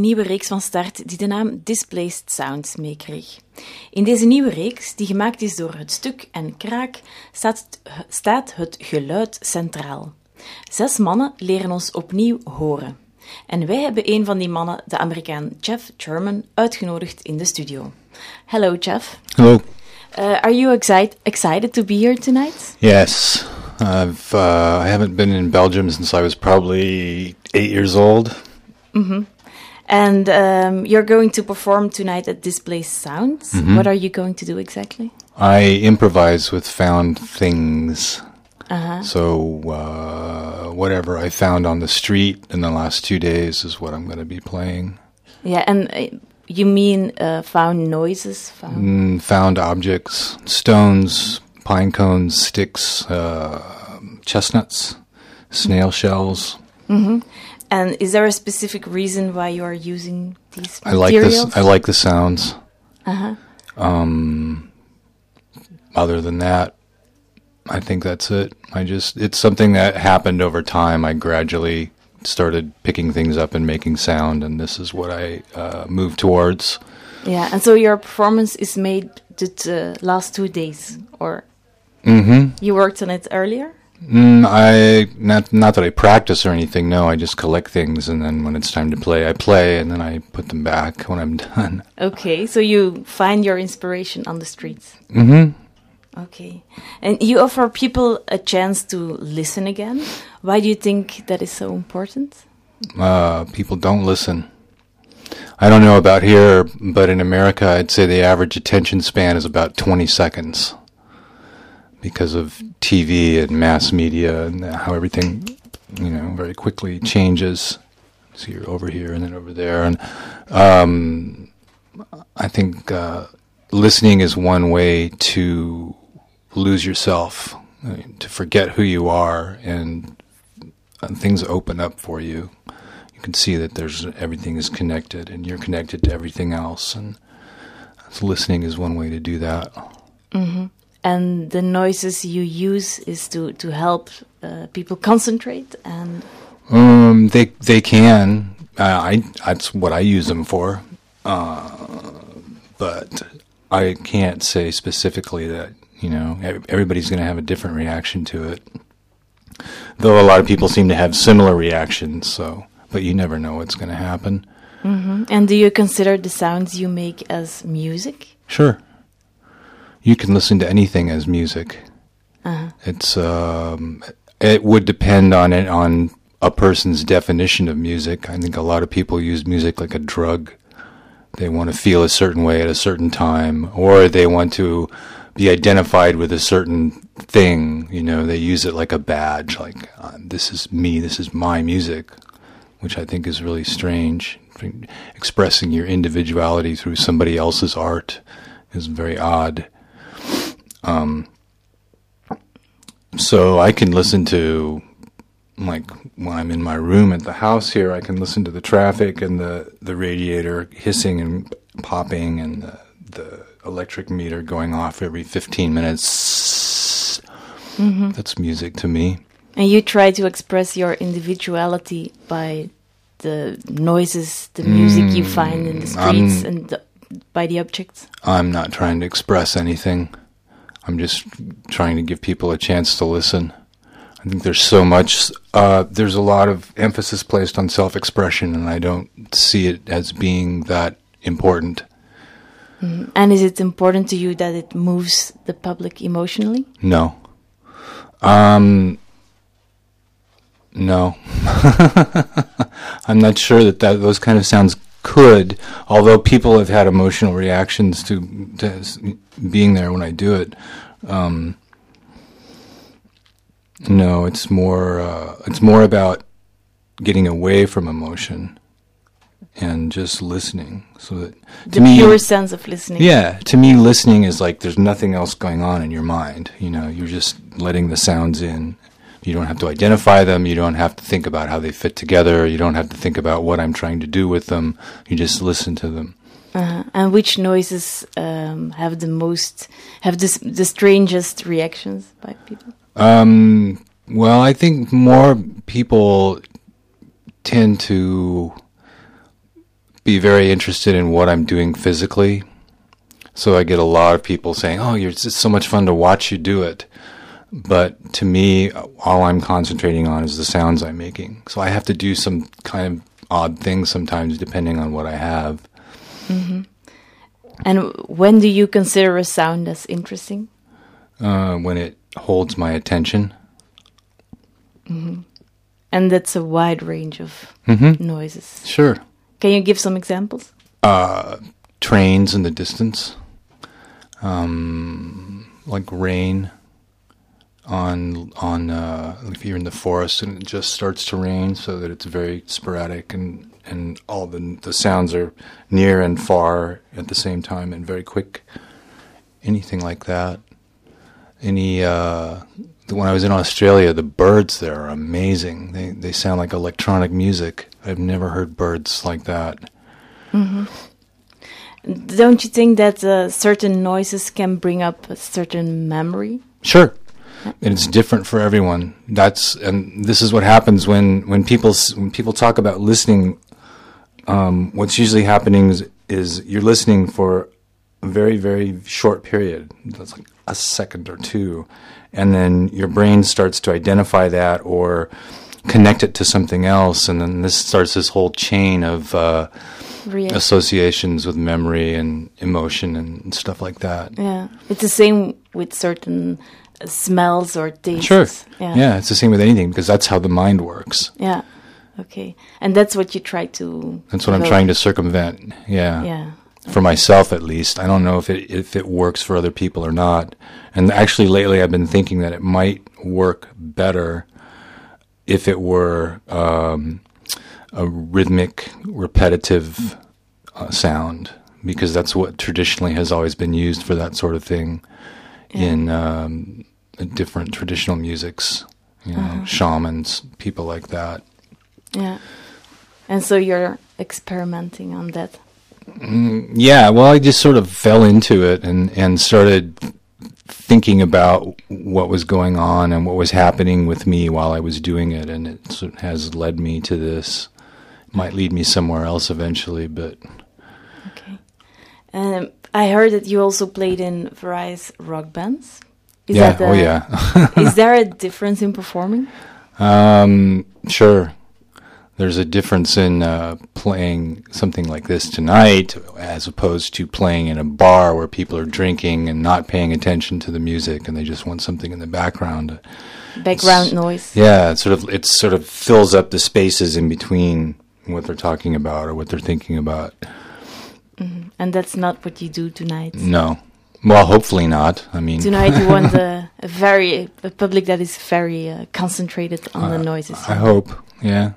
nieuwe reeks van start die de naam Displaced Sounds meekreeg. In deze nieuwe reeks, die gemaakt is door het stuk en kraak, staat, staat het geluid centraal. Zes mannen leren ons opnieuw horen. En wij hebben een van die mannen, de Amerikaan Jeff Sherman, uitgenodigd in de studio. Hello, Jeff. Hello. Uh, are you excited excited to be here tonight? Yes, I've uh, I haven't been in Belgium since I was probably eight years old. Mm-hmm. And um, you're going to perform tonight at Displaced Sounds. Mhm. What are you going to do exactly? I improvise with found things. Uh-huh. So uh, whatever I found on the street in the last two days is what I'm going to be playing. Yeah, and uh, you mean uh, found noises? Found. Mm, found objects, stones, pine cones, sticks, uh, chestnuts, snail shells. hmm And is there a specific reason why you are using these I like materials? this. I like the sounds. Uh-huh. Um, other than that, I think that's it. I just, it's something that happened over time. I gradually started picking things up and making sound, and this is what I uh, moved towards. Yeah, and so your performance is made the uh, last two days, or Mm-hmm. you worked on it earlier? Mm, I not not that I practice or anything. No, I just collect things, and then when it's time to play, I play, and then I put them back when I'm done. Okay, so you find your inspiration on the streets. Mm-hmm. Okay, and you offer people a chance to listen again. Why do you think that is so important? uh, people don't listen. I don't know about here, but in America, I'd say the average attention span is about 20 seconds because of TV and mass media and how everything, you know, very quickly changes. So you're over here and then over there, and um, I think uh, listening is one way to lose yourself, to forget who you are, and and things open up for you. You can see that there's everything is connected, and you're connected to everything else. And listening is one way to do that. hmm And the noises you use is to to help uh, people concentrate and. Um, they they can. Uh, I that's what I use them for. Uh, but I can't say specifically that you know everybody's going to have a different reaction to it. Though a lot of people seem to have similar reactions. So, but you never know what's going to happen. hmm And do you consider the sounds you make as music? Sure. You can listen to anything as music. Uh-huh. It's um, it would depend on it on a person's definition of music. I think a lot of people use music like a drug. They want to feel a certain way at a certain time, or they want to be identified with a certain thing. You know, they use it like a badge, like uh, this is me, this is my music, which I think is really strange. Expressing your individuality through somebody else's art is very odd. Um, so I can listen to, like, when I'm in my room at the house here, I can listen to the traffic and the, the radiator hissing and popping and the, the electric meter going off every 15 minutes. Mhm. That's music to me. And you try to express your individuality by the noises, the music you find in the Mm, streets, I'm- and the, by the objects. I'm not trying to express anything. I'm just trying to give people a chance to listen. I think there's so much, uh, there's a lot of emphasis placed on self expression, and I don't see it as being that important. Mhm. And is it important to you that it moves the public emotionally? No. Um, no. I'm not sure that, that those kind of sounds could, although people have had emotional reactions to, to being there when I do it. Um, no, it's more uh, it's more about getting away from emotion and just listening. So that to The me, pure sense of listening. yeah, to me, listening is like there's nothing else going on in your mind. You know, you're just letting the sounds in. You don't have to identify them. You don't have to think about how they fit together. You don't have to think about what I'm trying to do with them. You just listen to them. Uh, and which noises um, have the most, have the, the strangest reactions by people? Um, well, I think more people tend to be very interested in what I'm doing physically. So I get a lot of people saying, "Oh, you're, it's so much fun to watch you do it." But to me, all I'm concentrating on is the sounds I'm making. So I have to do some kind of odd things sometimes, depending on what I have. And when do you consider a sound as interesting? Uh, when it holds my attention, And that's a wide range of Mm-hmm. noises. sure. Can you give some examples? trains in the distance, um, like rain on on uh, if you're in the forest and it just starts to rain, so that it's very sporadic and and all the the sounds are near and far at the same time and very quick. Anything like that. Any uh, when I was in Australia, the birds there are amazing. They they sound like electronic music. I've never heard birds like that. Don't you think that uh, certain noises can bring up a certain memory? Sure. And it's different for everyone. That's and this is what happens when when people when people talk about listening. Um, what's usually happening is, is you're listening for a very very short period. That's like a second or two, and then your brain starts to identify that or connect it to something else, and then this starts this whole chain of uh, associations with memory and emotion and stuff like that. yeah, it's the same with certain smells or tastes. Sure. Yeah. yeah, it's the same with anything because that's how the mind works. Yeah. Okay. And that's what you try to. That's what I'm trying to circumvent. Yeah. Yeah. For myself, at least, I don't know if it if it works for other people or not. And actually, lately, I've been thinking that it might work better if it were um, a rhythmic, repetitive uh, sound, because that's what traditionally has always been used for that sort of thing in um, different traditional musics. You know, shamans, people like that. Yeah. And so you're experimenting on that. Yeah, well, I just sort of fell into it and and started thinking about what was going on and what was happening with me while I was doing it, and it sort of has led me to this. Might lead me somewhere else eventually, but Okay. Um, I heard that you also played in various rock bands. Is yeah, that oh yeah, is there a difference in performing? um, sure. There's a difference in uh, playing something like this tonight as opposed to playing in a bar where people are drinking and not paying attention to the music and they just want something in the background. Background noise. Yeah, it sort of it sort of fills up the spaces in between what they're talking about or what they're thinking about. And that's not what you do tonight. No, well, hopefully not. I mean, Tonight you want a, a very a public that is very uh, concentrated on the noises. I hope. Yeah.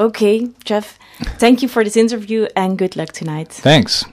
Okay, Jeph. Thank you for this interview and good luck tonight. Thanks.